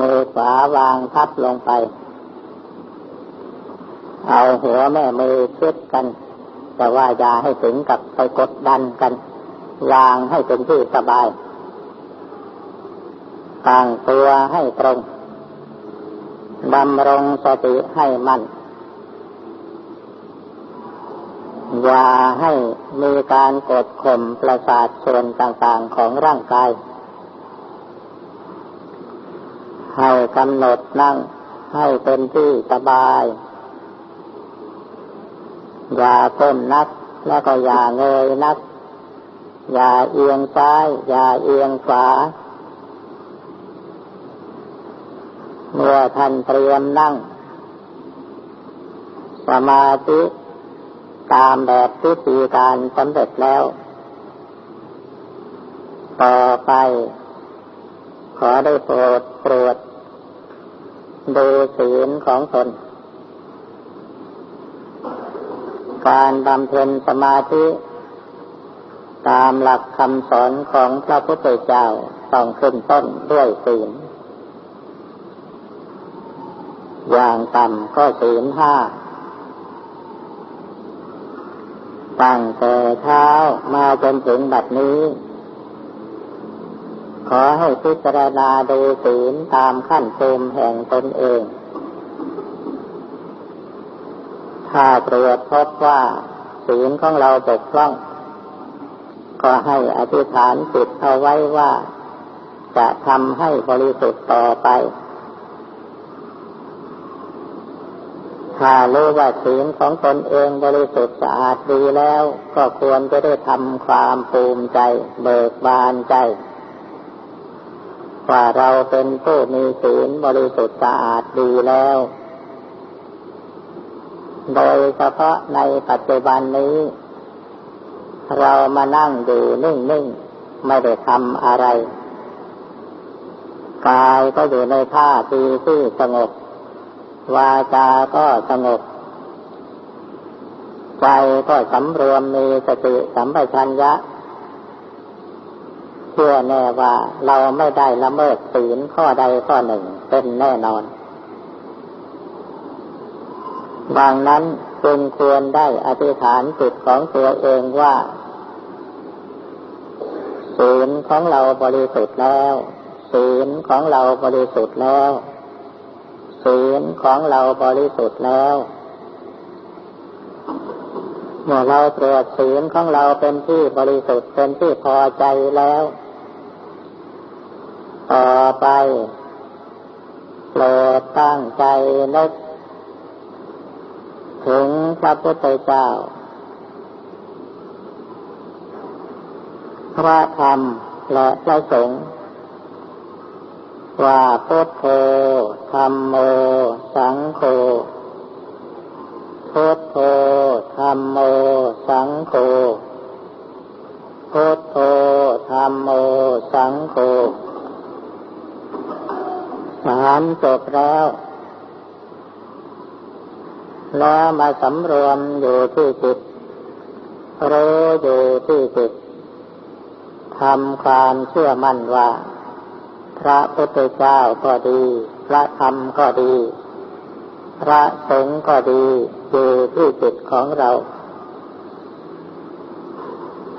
มือขวาวางทับลงไป เอาหัวแม่มือชิดกัน แต่ว่าอย่าให้ถึงกับไปกดดันกัน วางให้เป็นที่สบายตั้งตัวให้ตรงดำรงสติให้มั่นอย่าให้มีการกดข่มประสาทส่วนต่างๆของร่างกาย ให้กำหนดนั่งให้เป็นที่สบาย อย่าก้มนัก แล้วก็อย่าเงยนัก อย่าเอียงซ้าย อย่าเอียงขวา เมื่อท่านเตรียมนั่ง สมาธิตามแบบพิธีการสำเร็จแล้ว ต่อไป อได้โปรดโปรดดูศีลของตน การบำเพ็ญสมาธิตามหลักคำสอนของพระพุทธเจ้าต้องขึ้นต้นด้วยศีล อย่างต่ำก็ศีลห้า ตั้งแต่เช้ามาจนถึงบัดนี้ ขอให้พิจารณาดูศีลตามขั้นภูมิแห่งตนเอง ถ้าตรวจพบว่าศีลของเราตกพร่อง ก็ให้อธิษฐานจิตเอาไว้ว่าจะทำให้บริสุทธิ์ต่อไป ถ้ารู้ว่าศีลของตนเองบริสุทธิ์สะอาดดีแล้ว ก็ควรจะได้ทำความภูมิใจ เบิกบานใจ ว่าเราเป็นผู้มีศีลบริสุทธิ์สะอาดดีแล้ว โดยเฉพาะในปัจจุบันนี้ เรามานั่งอยู่นิ่งๆ ไม่ได้ทำอะไร กายก็อยู่ในท่าทีที่สงบ วาจาก็สงบ ใจก็สำรวมมีสติสัมปชัญญะ เชื่อแน่ว่าเราไม่ได้ละเมิดศีลข้อใดข้อหนึ่งเป็นแน่นอน ดังนั้นจึงควรได้อธิษฐานจิตของตัวเองว่าศีลของเราบริสุทธิ์แล้ว ศีลของเราบริสุทธิ์แล้ว ศีลของเราบริสุทธิ์แล้ว เมื่อเราตรวจศีลของเราเป็นที่บริสุทธิ์เป็นที่พอใจแล้ว อไปโปรดตั้งใจนึกถึงพระพุทธเจ้า พระธรรมและพระสงฆ์ว่าพุทโธธรรมโม สังโฆพุทโธธรรมโม สังโฆพุทโธธรรมโม สังโฆ สามจบแล้ว แล้วมาสำรวมอยู่ที่จิตรู้อยู่ที่จิตทำความเชื่อมั่นว่า พระพุทธเจ้าก็ดี พระธรรมก็ดี พระสงฆ์ก็ดีอยู่ที่จิตของเรา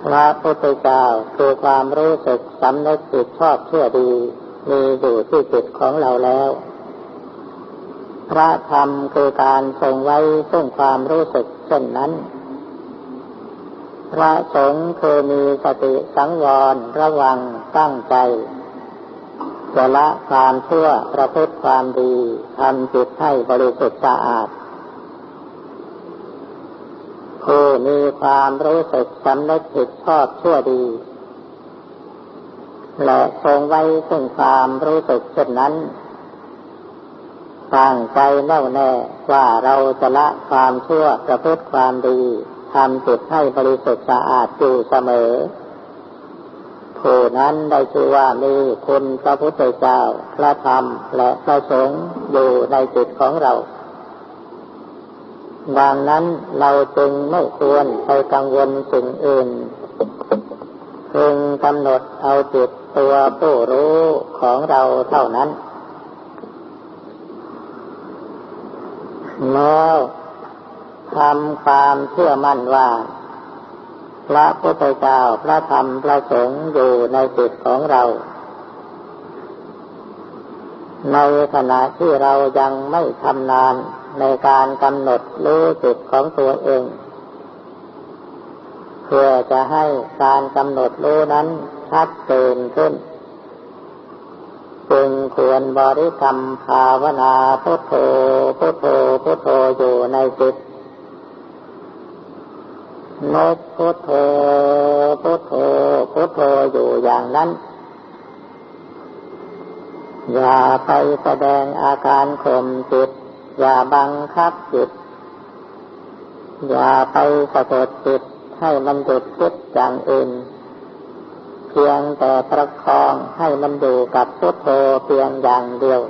พระพุทธเจ้าคือความรู้สึกสำนึกผิดชอบเชื่อดี มีอยู่ที่จิตของเราแล้ว พระธรรมคือการทรงไว้ซึ่งความรู้สึกเช่นนั้น พระสงฆ์คือมีสติสังวรระวังตั้งใจจะละความชั่วประพฤติความดีทำจิตให้บริสุทธิ์สะอาดผู้มีความรู้สึกสำนึกผิดชอบชั่วดี และทรงไว้ซึ่งความรู้สึกเช่นนั้นตั้งใจแน่วแน่ว่าเราจะละความชั่วประพฤติความดีทำจิตให้บริสุทธิ์สะอาดอยู่เสมอ ผู้นั้นได้ชื่อว่ามีคุณพระพุทธเจ้าพระธรรมและพระสงฆ์อยู่ในจิตของเรา ดังนั้นเราจึงไม่ควรไปกังวลสิ่งอื่นเพพึงกำหนดเอาจิต ตัวผู้รู้ของเราเท่านั้น แล้วทำความเชื่อมั่นว่า พระพุทธเจ้าพระธรรมพระสงฆ์อยู่ในจิตของเรา ในขณะที่เรายังไม่ทำนานในการกำหนดรู้จิตของตัวเองเพื่อจะให้การกำหนดรู้นั้น ชัดเจนขึ้นจึงควรบริกรรมภาวนาพุทโธพุทโธพุทโธอยู่ในจิตนกพุทโธพุทโธพุทโธอยู่อย่างนั้น อย่าไปแสดงอาการข่มจิต อย่าบังคับจิต อย่าไปสะกดจิตให้มันหยุดคิดอย่างอื่น เพียงแต่ประคองให้มันอยู่กับพุทโธเพียงอย่างเดียว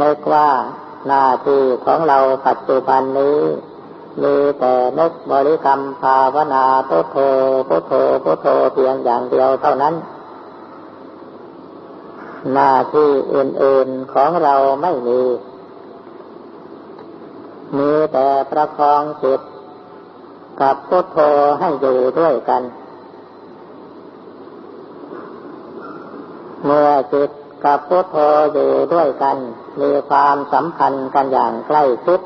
นึกว่าหน้าที่ของเราปัจจุบันนี้ มีแต่นึกบริกรรมภาวนาพุทโธพุทโธพุทโธเพียงอย่างเดียวเท่านั้น หน้าที่อื่นๆของเราไม่มี มีแต่ประคองจิตกับพุทโธให้อยู่ด้วยกัน เมื่อจิตกับพุทโธอยู่ด้วยกัน มีความสัมพันธ์กันอย่างใกล้ชิด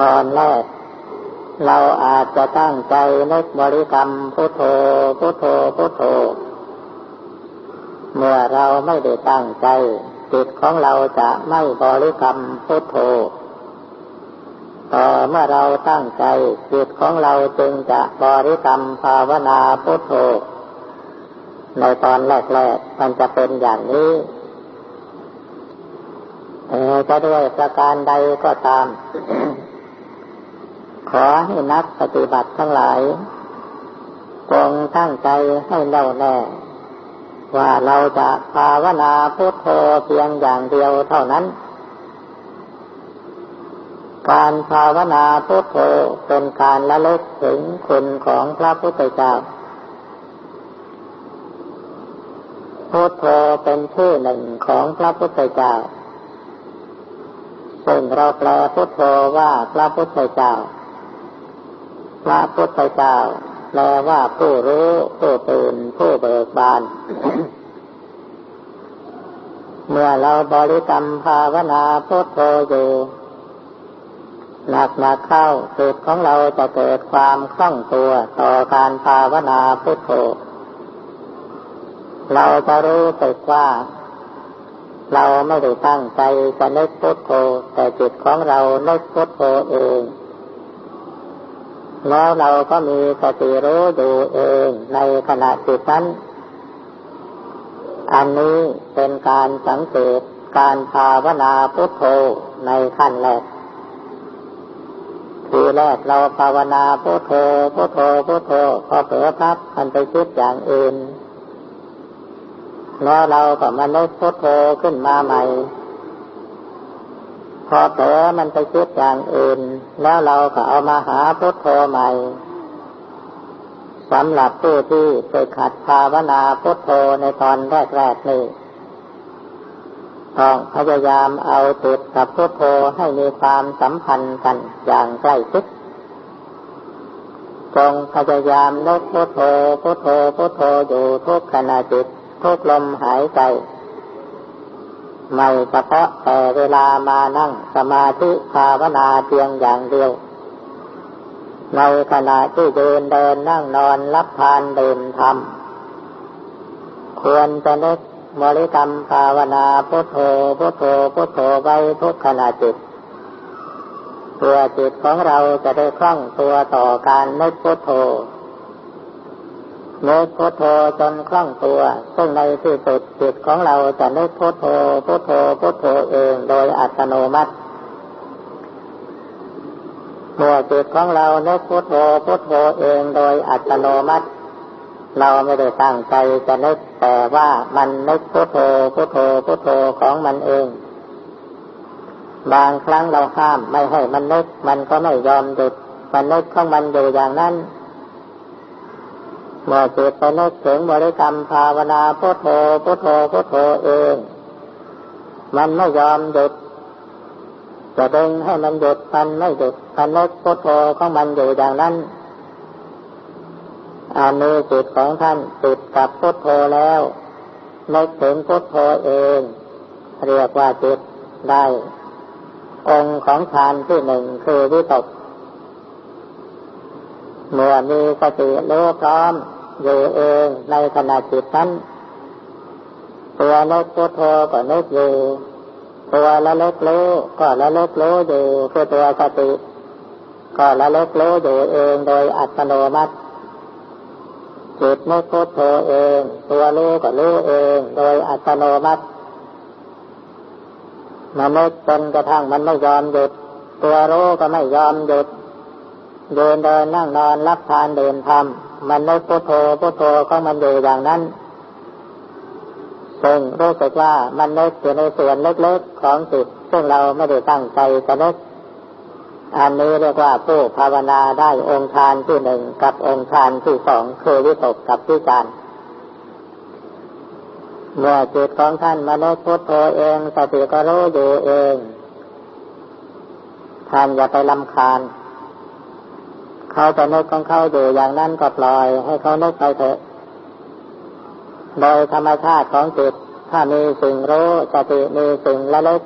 ตอนแรกเราอาจจะตั้งใจนึกบริกรรมพุทโธพุทโธพุทโธ เมื่อเราไม่ได้ตั้งใจจิตของเราจะไม่บริกรรมพุทโธต่อเมื่อเราตั้งใจจิตของเราจึงจะบริกรรมภาวนาพุทโธ ในตอนแรกๆมันจะเป็นอย่างนี้จะด้วยประการใดก็ตาม ขอให้นักปฏิบัติทั้งหลายจงตั้งใจให้แน่วแน่ว่าเราจะภาวนาพุทโธเพียงอย่างเดียวเท่านั้น การภาวนาพุทโธเป็นการละลึกถึงคุณของพระพุทธเจ้า พุทโธเป็นชื่อหนึ่งของพระพุทธเจ้า ซึ่งเราแปลพุทโธว่าพระพุทธเจ้า พระพุทธเจ้าแปลว่าผู้รู้ผู้ตื่นผู้เบิกบาน เมื่อเราบริกรรมภาวนาพุทโธอยู่หนักหนักเข้าจิตของเราจะเกิดความคล่องตัวต่อการภาวนาพุทโธ เราจะรู้สึกว่า เราไม่ได้ตั้งใจจะนึกพุทโธแต่จิตของเรานึกพุทโธเองแล้วเราก็มีสติรู้อยู่เองในขณะจิตนั้น อันนี้เป็นการสังเกตการภาวนาพุทโธในขั้นแรกทีแรกเราภาวนาพุทโธพุทโธพุทโธพอเผลอพับมันไปคิดอย่างอื่น แล้วเราก็มานึกพุทโธขึ้นมาใหม่ พอเผลอมันไปคิดอย่างอื่น แล้วเราก็เอามาหาพุทโธใหม่สำหรับผู้ที่เคยขัดภาวนาพุทโธในตอนแรกๆนี้ต้องพยายามเอาจิตกับพุทโธให้มีความสัมพันธ์กันอย่างใกล้ชิดจงพยายามนึกพุทโธพุทโธพุทโธอยู่ทุกขณะจิต ทุกลมหายใจ ไม่เฉพาะแต่เวลามานั่งสมาธิภาวนาเพียงอย่างเดียว ในขณะที่เดินเดินนั่งนอนรับทานดื่มทำควรจะนึกบริกรรมภาวนาพุทโธพุทโธพุทโธไว้ทุกขณะจิตตัวจิตของเราจะได้คล่องตัวต่อการนึกพุทโธ นึกพุทโธจนคล่องตัว ซึ่งในที่สุดจิตของเราจะนึกพุทโธพุทโธพุทโธเองโดยอัตโนมัติเมื่อจิตของเรานึกพุทโธพุทโธเองโดยอัตโนมัติ เราไม่ได้ตั้งใจจะนึกแต่ว่ามันนึกพุทโธพุทโธพุทโธของมันเอง บางครั้งเราห้ามไม่ให้มันนึก มันก็ไม่ยอมหยุดมันนึกของมันอยู่อย่างนั้น เมื่อจิตไปนึกถึงบริกรรมภาวนาพุทโธพุทโธพุทโธเอง มันไม่ยอมหยุดจะดึงให้มันหยุดมันไม่หยุดมันนึกพุทโธของมันอยู่อย่างนั้นอันนี้จิตของท่านติดกับพุทโธแล้วนึกถึงพุทโธเอง เรียกว่าจิตได้ องค์ของฌานที่หนึ่งคือวิตกเมื่อมีสติรู้พร้อม อยู่เองในขณะจิตนั้นตัวนึกพุทโธก็นึกอยู่ตัวละเล็กรู้ก็ละเล็กรู้อยู่คือตัวสติก็ละเล็กรู้อยู่เองโดยอัตโนมัติจิตไม่พุทโธเอง ตัวรู้ก็รู้เอง โดยอัตโนมัติมันไม่จนกระทั่งมันไม่ยอมหยุด ตัวรู้ก็ไม่ยอมหยุดเดินเดินนั่งนอนรับทานเดินทำ มันไม่พุทโธพุทโธของมันอยู่อย่างนั้นซึ่งรู้สึกว่ามันนึกอยู่ในส่วนเล็กๆของจิตซึ่งเราไม่ได้ตั้งใจจะนึกอันนี้เรียกว่าผู้ภาวนาได้องค์ฌานที่หนึ่งกับองค์ฌานที่สองคือวิตกกับวิจารเมื่อจิตของท่านมาได้พุทโธเองสติก็รู้อยู่เองท่านอย่าไปลำคาญ เขาจะนึกของเขาอยู่อย่างนั้นก็ปล่อย ให้เขานึกไปเถอะโดยธรรมชาติของจิตถ้ามีสิ่งรู้สติมีสิ่งละลึก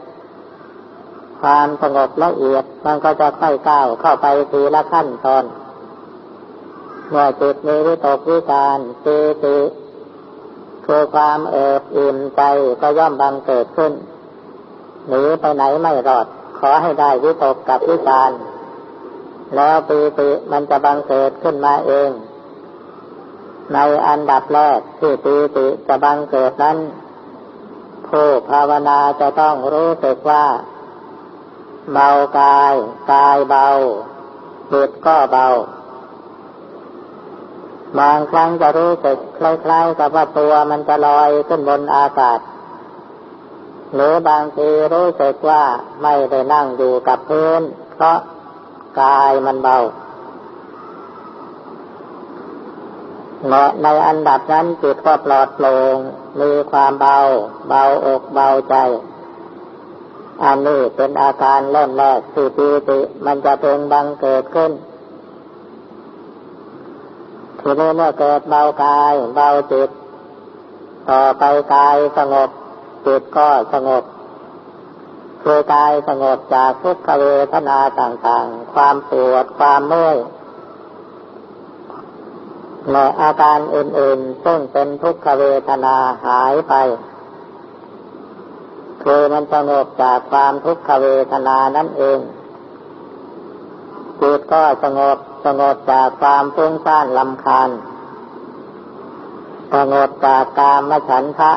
ความสงบละเอียดมันก็จะค่อยก้าวเข้าไปทีละขั้นตอน เมื่อจิตมีวิตกวิจารปีติคือความเอิบอิ่มใจก็ย่อมบังเกิดขึ้นหนีไปไหนไม่รอด ขอให้ได้วิตกกับวิจาร แล้วปีติมันจะบังเกิดขึ้นมาเอง ในอันดับแรกที่ปีติจะบังเกิดนั้น ผู้ภาวนาจะต้องรู้สึกว่า เบากายกายเบาจิตก็เบาบางครั้งจะรู้สึกคล้ายๆกับว่าตัวมันจะลอยขึ้นบนอากาศ หรือบางทีรู้สึกว่าไม่ได้นั่งอยู่กับพื้น เพราะ กายมันเบาและในอันดับนั้นจิตก็ปลอดโปร่งมีความเบา เบาอกเบาใจ อันนี้เป็นอาการเริ่มแรกที่ปีติมันจะเป็นบังเกิดขึ้นทีนี้เมื่อเกิดเบากายเบาจิต ต่อไปกายสงบจิตก็สงบ คือกายสงบจากทุกขเวทนาต่างๆ ความปวดความเมื่อยและอาการอื่นๆ ซึ่งเป็นทุกขเวทนาหายไป คือมันสงบจากความทุกขเวทนานั่นเองจิตก็สงบสงบจากความฟุ้งซ่านลำคาญสงบจากกามฉันทะ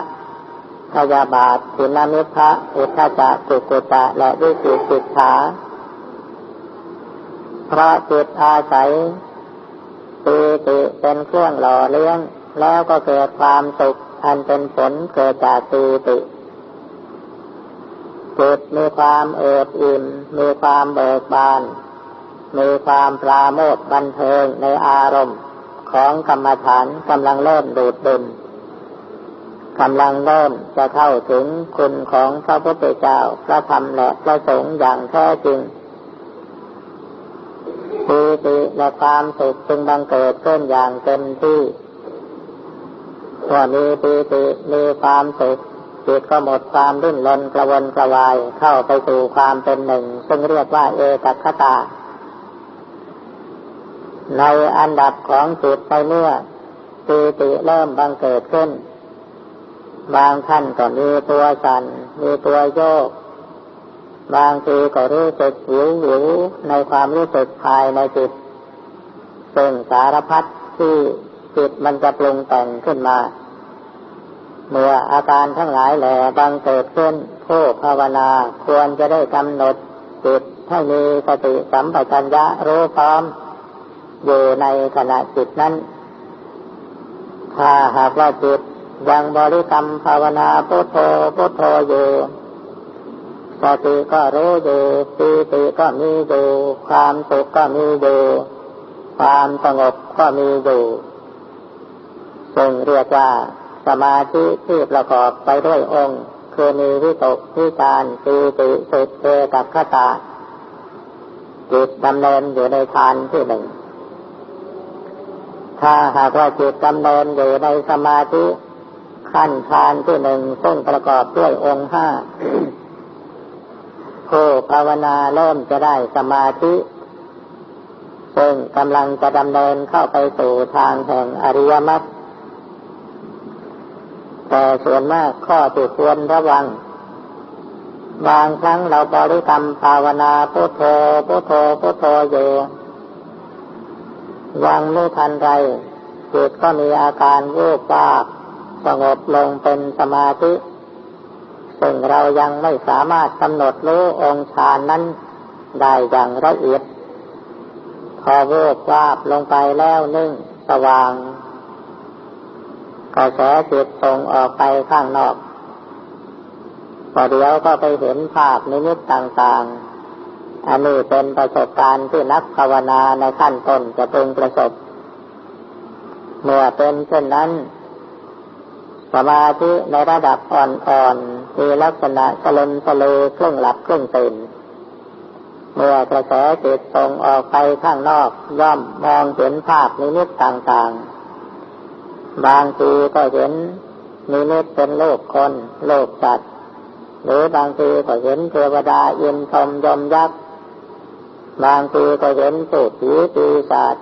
พยาบาทสินามิทะอุทจักกุกุตะ และวิจิติฉาเพราะจิตอาศัยปีติเป็นเครื่องหล่อเลี้ยง แล้วก็เกิดความสุขอันเป็นผลเกิดจากปีติจิตมีความเอิบอิ่ม มีความเบิกบาน มีความปราโมทบันเทิงในอารมณ์ของกรรมฐานกำลังเริ่มดูดดื่ม กำลังเริ่มจะเข้าถึงคุณของพระพุทธเจ้า พระธรรมและพระสงฆ์อย่างแท้จริงปีติและความสุขจึงบังเกิดขึ้นอย่างเต็มที่ว่ามีปีติมีความสุขจิตก็หมดความดิ้นรนกระวนกระวายเข้าไปสู่ความเป็นหนึ่ง ซึ่งเรียกว่าเอกัคตา ในอันดับของจิตไปเมื่อปีติเริ่มบังเกิดขึ้น บางท่านก็มีตัวสัน่นมีตัวโยก บางทีก็รู้สึกหิวหิวในความรู้สึกภายในจิตซึ่งสารพัดที่จิตมันจะปรุงแต่งขึ้นมา เมื่ออาการทั้งหลายแหล่บังเกิดขึ้นผู้ภาวนาควรจะได้กำหนดจิตให้มีสติสัมปชัญญะรู้พร้อม อยู่ในขณะจิตนั้น ถ้าหากว่าจิต ยังบริกรรมภาวนาพุทโธพุทโธอยู่สติก็รู้อยู่ปีติก็มีอยู่ความสุขก็มีอยู่ความสงบก็มีอยู่ซึ่งเรียกว่าสมาธิที่ประกอบไปด้วยองค์ คือมีวิตกวิจารปีติสุดเทกับขตาจิตดำเนินอยู่ในทานที่หนึ่งถ้าหากว่าจิตดำเนินอยู่ในสมาธิ ขั้นทานที่หนึ่งซึ่งประกอบด้วยองค์ห้าผู้ภาวนาเริ่มจะได้สมาธิ ซึ่งกำลังจะดำเนินเข้าไปสู่ทางแห่งอริยมรรคแต่ส่วนมากข้อที่ควรระวัง บางครั้งเราบริกรรมภาวนาพุทโธพุทโธพุทโธอยู่ยังไม่ทันไรจิตก็มีอาการวูบวาบ สงบลงเป็นสมาธิ ซึ่งเรายังไม่สามารถกำหนดรู้องค์ฌานนั้นได้อย่างละเอียด พอวูบวาบลงไปแล้วนิ่งสว่างกระแสจิตส่งออกไปข้างนอกพอเดียวก็ไปเห็นภาพนิมิตต่างๆ อันนี้เป็นประสบการณ์ที่นักภาวนาในขั้นต้นจะพึงประสบ เมื่อเป็นเช่นนั้น สมาธิในระดับอ่อนๆมีลักษณะสลนสลือครึ่งหลับครึ่งตื่นเมื่อกระแสจิตส่งออกไปข้างนอกย่อมมองเห็นภาพนิมิตต่างๆ บางทีก็เห็นมีนิดเป็นโลกคนโลกสัตว์หรือบางทีก็เห็นเทวดาอินทรมยมยักษ์บางทีก็เห็นสูตรผีปีศาจ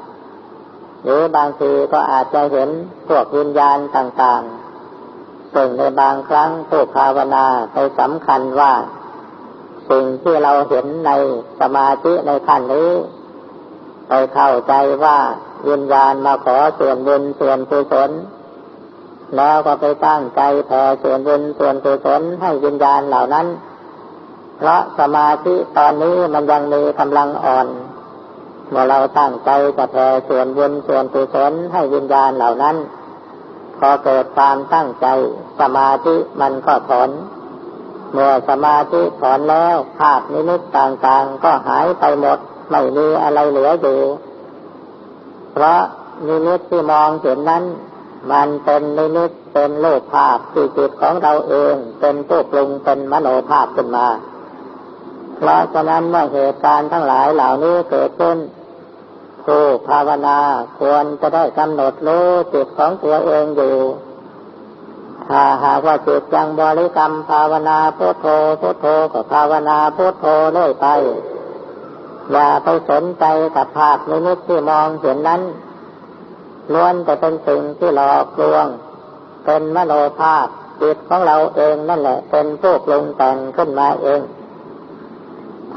หรือบางทีก็อาจจะเห็นพวกวิญญาณต่างๆ ซึ่งในบางครั้งผู้ภาวนาไปสำคัญว่า สิ่งที่เราเห็นในสมาธิในขั้นนี้ไปเข้าใจว่าวิญญาณมาขอส่วนบุญส่วนกุศลแล้วก็ไปตั้งใจแผ่ส่วนบุญส่วนกุศลให้วิญญาณเหล่านั้น เพราะสมาธิตอนนี้มันยังมีกำลังอ่อนเมื่อเราตั้งใจจะแผ่ส่วนบุญส่วนกุศลให้วิญญาณเหล่านั้น พอเกิดความตั้งใจ สมาธิมันก็ถอน เมื่อสมาธิถอนแล้วภาพนิมิตต่างๆ ก็หายไปหมด ไม่มีอะไรเหลืออยู่ เพราะนิมิตที่มองเห็นนั้น มันเป็นนิมิตเป็นโลกภาพจิตของเราเอง เป็นผู้ปรุงเป็นมโนภาพขึ้นมา เพราะฉะนั้นเมื่อเหตุการณ์ทั้งหลายเหล่านี้เกิดขึ้น ผู้ภาวนาควรจะได้กำหนดรู้จิตของตัวเองอยู่ ถ้าหากว่าจิตยังบริกรรมภาวนาพุทโธพุทโธก็ภาวนาพุทโธเรื่อยไป อย่าไปสนใจกับภาพนิมิตที่มองเห็นนั้นล้วนแต่เป็นสิ่งที่หลอกลวง เป็นมโนภาพจิตของเราเองนั่นแหละ เป็นผู้ปรุงแต่งขึ้นมาเอง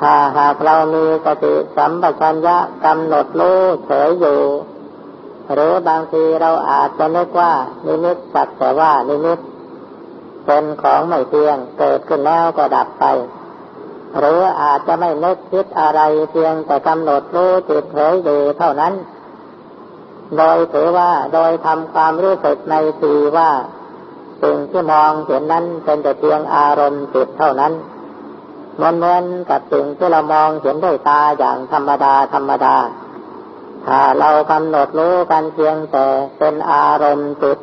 ถ้าหากเรามีสติสัมปชัญญะกำหนดรู้เฉยอยู่ หรือบางทีเราอาจจะนึกว่า นิมิตสักแต่ว่านิมิตเป็นของไม่เที่ยงเกิดขึ้นแล้วก็ดับไป หรืออาจจะไม่นึกคิดอะไรเพียงแต่กำหนดรู้จิตเฉยอยู่เท่านั้น โดยถือว่าโดยทำความรู้สึกในทีว่า สิ่งที่มองเห็นนั้นเป็นแต่เพียงอารมณ์จิตเท่านั้น มือนเหมือนกับสิ่งที่เรามองเห็นด้วยตาอย่างธรรมดาธรรมดา ถ้าเรากำหนดรู้กันเพียงแต่เป็นอารมณ์จิต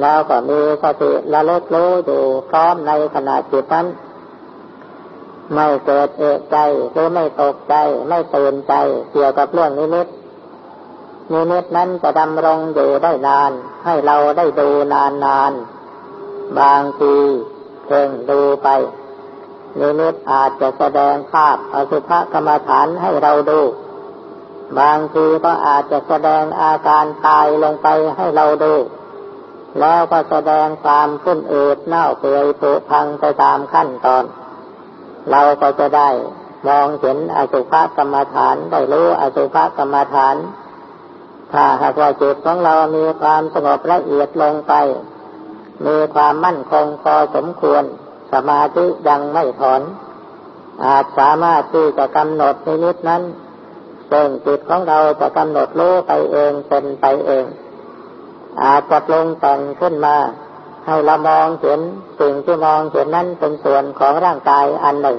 แล้วก็มีสติระลึกรู้อยู่พร้อมในขณะจิตนั้นไม่เกิดเอกใจหรือไม่ตกใจ ไม่ตื่นใจเกี่ยวกับเรื่องนิมิตนิมิตนั้นจะดำรงอยู่ได้นาน ให้เราได้ดูนานนาน บางทีเพ่งดูไป นิมิตอาจจะแสดงภาพอสุภกรรมฐานให้เราดู บางทีก็อาจจะแสดงอาการตายลงไปให้เราดู แล้วก็แสดงความขึ้นอืดเน่าเปื่อยผุพังไปตามขั้นตอน เราก็จะได้มองเห็นอสุภกรรมฐานได้รู้อสุภกรรมฐาน ถ้าหากว่าจิตของเรามีความสงบละเอียดลงไป มีความมั่นคงพอสมควร สมาธิยังไม่ถอน อาจสามารถที่จะกำหนดนิมิตนั้นซึ่งจิตของเราจะกำหนดรู้ไปเองเป็นไปเอง อาจจะลงแต่งขึ้นมา ให้เรามองเห็นสิ่งที่มองเห็นนั้นเป็นส่วนของร่างกายอันหนึ่ง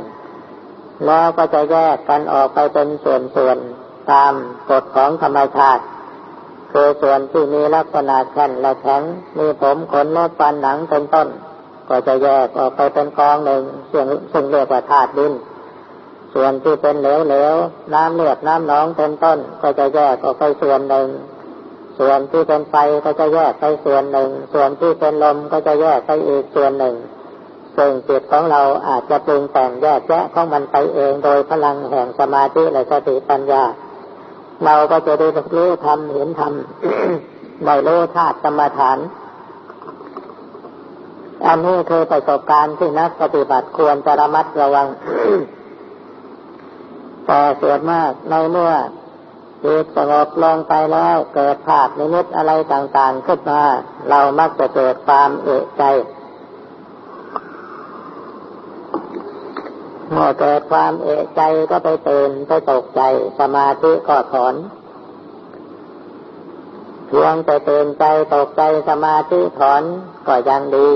แล้วก็จะแยกกันออกไปเป็นส่วนๆตามกฎของธรรมชาติคือส่วนที่มีลักษณะแข็งและแข็งมีผมขนเนื้อฟันหนังเป็นต้น ก็จะแยกออกไปเป็นกองหนึ่งซึ่งซึ่งเรียกว่าธาตุดิน ส่วนที่เป็นเหลวๆน้ำเลือดน้ำหนองเป็นต้น ก็จะแยกออกไปส่วนหนึ่ง ส่วนที่เป็นไฟก็จะแยกไปส่วนหนึ่ง ส่วนที่เป็นลมก็จะแยกไปอีกส่วนหนึ่งซึ่งจิตของเราอาจจะปรุงแต่งแยกแยะของมันไปเองโดยพลังแห่งสมาธิและสติปัญญา เราก็จะได้รู้ทำเห็นทำได้รู้ธาตุกรรมฐาน อันนี้คือประสบการณ์ที่นักปฏิบัติควรจะระมัดระวัง แต่ส่วนมากในเมื่อจิตสงบลงไปแล้วเกิดภาพนิมิตอะไรต่างๆขึ้นมา เรามักจะเกิดความเอะใจเมื่อเกิดความเอะใจก็ไปตื่นไปตกใจสมาธิก็ถอนเพียงแต่ตื่นใจตกใจสมาธิถอนก็ยังดี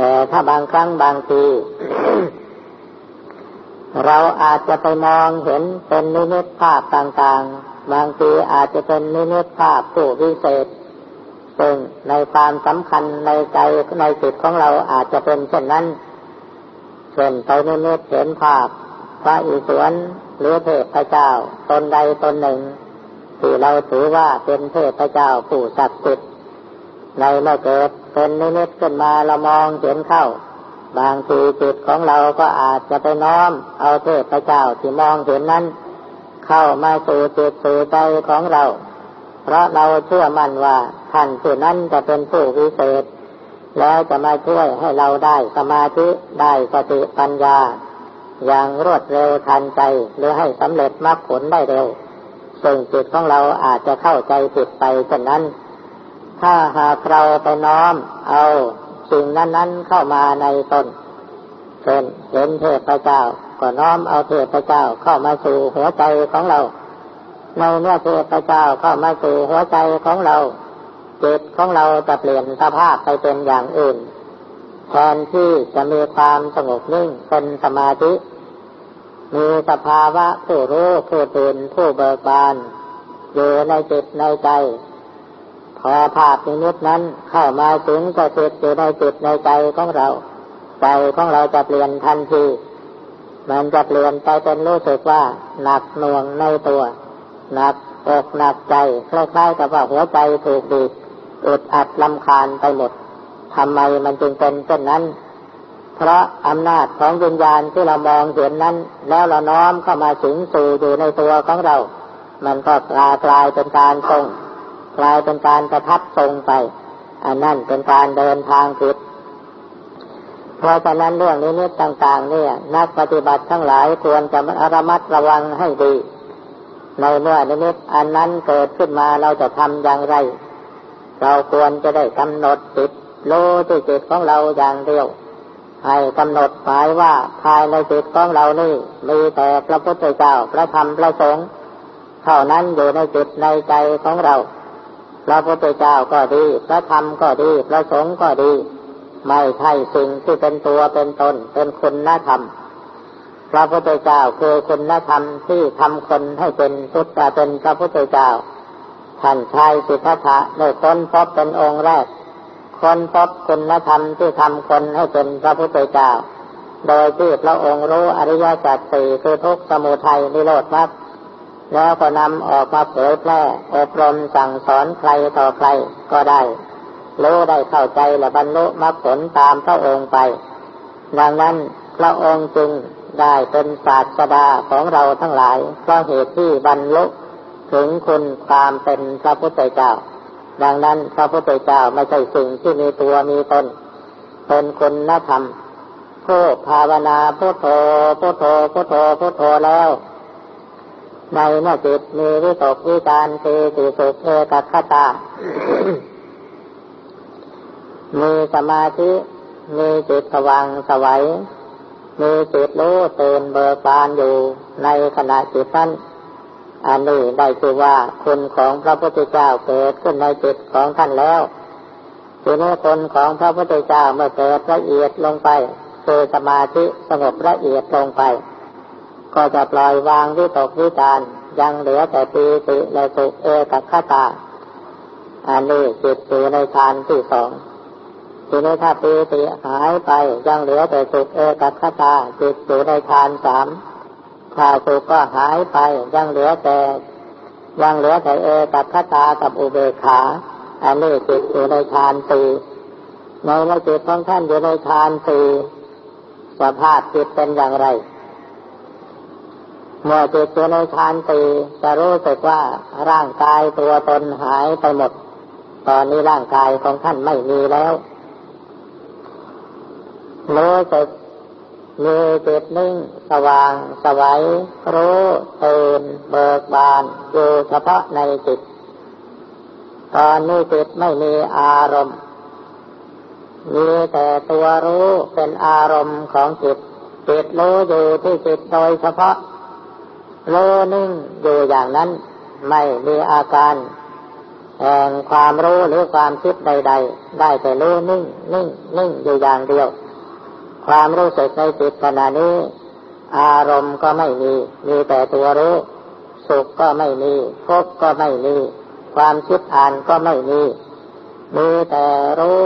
แต่ถ้าบางครั้งบางที เราอาจจะไปมองเห็นเป็นนิมิตภาพต่างๆ บางทีอาจจะเป็นนิมิตภาพผู้วิเศษ ซึ่งในความสำคัญในใจในจิตของเราอาจจะเป็นเช่นนั้นเช่นไปนิมิตเห็นภาพพระอิศวรหรือเทพเจ้าตนใดตนหนึ่งที่เราถือว่าเป็นเทพเจ้าผู้ศักดิ์สิทธิ์ในเมื่อเกิด เป็นนิมิตขึ้นมาเรามองเห็นเข้า บางทีจิตของเราก็อาจจะไปน้อม เอาเทพเจ้าที่มองเห็นนั้น เข้ามาสู่จิตสู่ใจของเรา เพราะเราเชื่อมั่นว่าท่านผู้นั้นจะเป็นผู้วิเศษ แล้วจะมาช่วยให้เราได้สมาธิได้สติปัญญา อย่างรวดเร็วทันใจหรือให้สำเร็จมรรคผลได้เร็ว ซึ่งจิตของเราอาจจะเข้าใจผิดไปเช่นนั้น ถ้าหากเราไปน้อมเอาสิ่งนั้นๆเข้ามาในตนเช่นเห็นเทพเจ้า ก็น้อมเอาเทพเจ้าเข้ามาสู่หัวใจของเรา ในเมื่อเทพเจ้าเข้ามาสู่หัวใจของเราจิตของเราจะเปลี่ยนสภาพไปเป็นอย่างอื่นแทนที่จะมีความสงบนิ่งเป็นสมาธิ มีสภาวะผู้รู้ผู้ตื่นผู้เบิกบานอยู่ในจิตในใจ พอภาพนิมิตนั้นเข้ามาถึงจะจิตอยู่ในจิตในใจของเรา ใจของเราจะเปลี่ยนทันทีมันจะเปลี่ยนไปเป็นรู้สึกว่าหนักหน่วงในตัวหนักอกหนักใจคล้ายๆกับว่าหัวใจถูกบีบอึดอัดลำคาญไปหมดทำไมมันจึงเป็นเช่นนั้น เพราะอำนาจของวิญญาณที่เรามองเห็นนั้น แล้วเราน้อมเข้ามาถึงสู่อยู่ในตัวของเรา มันก็กลายเป็นการทรง กลายเป็นการประทับทรงไป อันนั้นเป็นการเดินทางผิดเพราะฉะนั้นเรื่องนี้นิดต่างๆ เนี่ย นักปฏิบัติทั้งหลายควรจะระมัดระวังให้ดี ในเมื่อนิมิตอันนั้นเกิดขึ้นมาเราจะทำอย่างไร เราควรจะได้กำหนดจิตรู้ที่จิตของเราอย่างเดียว ให้กำหนดหมายว่าภายในจิตของเรานี่มีแต่พระพุทธเจ้าพระธรรมพระสงฆ์เท่านั้นอยู่ในจิตในใจของเรา พระพุทธเจ้าก็ดี พระธรรมก็ดี พระสงฆ์ก็ดี ไม่ใช่สิ่งที่เป็นตัวเป็นตน เป็นคุณธรรม พระพุทธเจ้าคือคุณธรรมที่ทำคนให้เป็นพุทธเป็นพระพุทธเจ้า ท่านชายสิทธัตถะได้ค้นพบเป็นองค์แรก ค้นพบคุณธรรมที่ทำคนให้เป็นพระพุทธเจ้า โดยที่พระองค์รู้อริยสัจสี่คือทุกสมุทัยนิโรธมรรค แล้วก็นำออกมาเผยแพร่อบรมสั่งสอนใครต่อใครก็ได้รู้ได้เข้าใจและบรรลุมรรคผลตามพระองค์ไป ดังนั้นพระองค์จึงได้เป็นศาสดาของเราทั้งหลายเพราะเหตุที่บรรลุถึงคุณความเป็นพระพุทธเจ้า ดังนั้นพระพุทธเจ้าไม่ใช่สิ่งที่มีตัวมีตนเป็นคุณธรรมผู้ภาวนาพุทโธพุทโธพุทโธพุทโธแล้ว ในเมื่อจิตมีวิตกวิจารตีติสุขเอกคตา มีสมาธิ มีจิตสว่างสวัย มีจิตรู้ตื่นเบิกบานอยู่ในขณะจิตนั้นอันนี้ได้คือว่าคุณของพระพุทธเจ้าเกิดขึ้นในจิตของท่านแล้วทีนี้คุณของพระพุทธเจ้าเมื่อเกิดละเอียดลงไปคือสมาธิสงบละเอียดลงไป ก็จะปล่อยวางวิตกวิจารยังเหลือแต่ปีติและสุขเอกัคตาอันนี้จิตอยู่ในฌานที่สองทีนี้ถ้าปีติหายไปยังเหลือแต่สุขเอกัคตาจิตอยู่ในฌานสามถ้าสุขก็หายไปยังเหลือแต่ยังเหลือแต่เอกัคตากับอุเบกขาอันนี้จิตอยู่ในฌานสี่ในเมื่อจิตของท่านอยู่ในฌานสี่สภาพจิตเป็นอย่างไร เมื่อจิตอยู่ในฌานสี่จะรู้สึกว่าร่างกายตัวตนหายไปหมด ตอนนี้ร่างกายของท่านไม่มีแล้วรู้สึกมีจิตนิ่งสว่างสวัยรู้ตื่นเบิกบานอยู่เฉพาะในจิต ตอนนี้จิตไม่มีอารมณ์ มีแต่ตัวรู้เป็นอารมณ์ของจิตจิตรู้อยู่ที่จิตโดยเฉพาะ รู้นิ่งอยู่อย่างนั้น ไม่มีอาการแห่งความรู้หรือความคิดใด ๆ ได้แต่รู้นิ่งนิ่งนิ่งอยู่อย่างเดียว ความรู้สึกในจิตขณะนี้ อารมณ์ก็ไม่มี มีแต่ตัวรู้ สุขก็ไม่มีภพก็ไม่มี ความคิดอ่านก็ไม่มี มีแต่รู้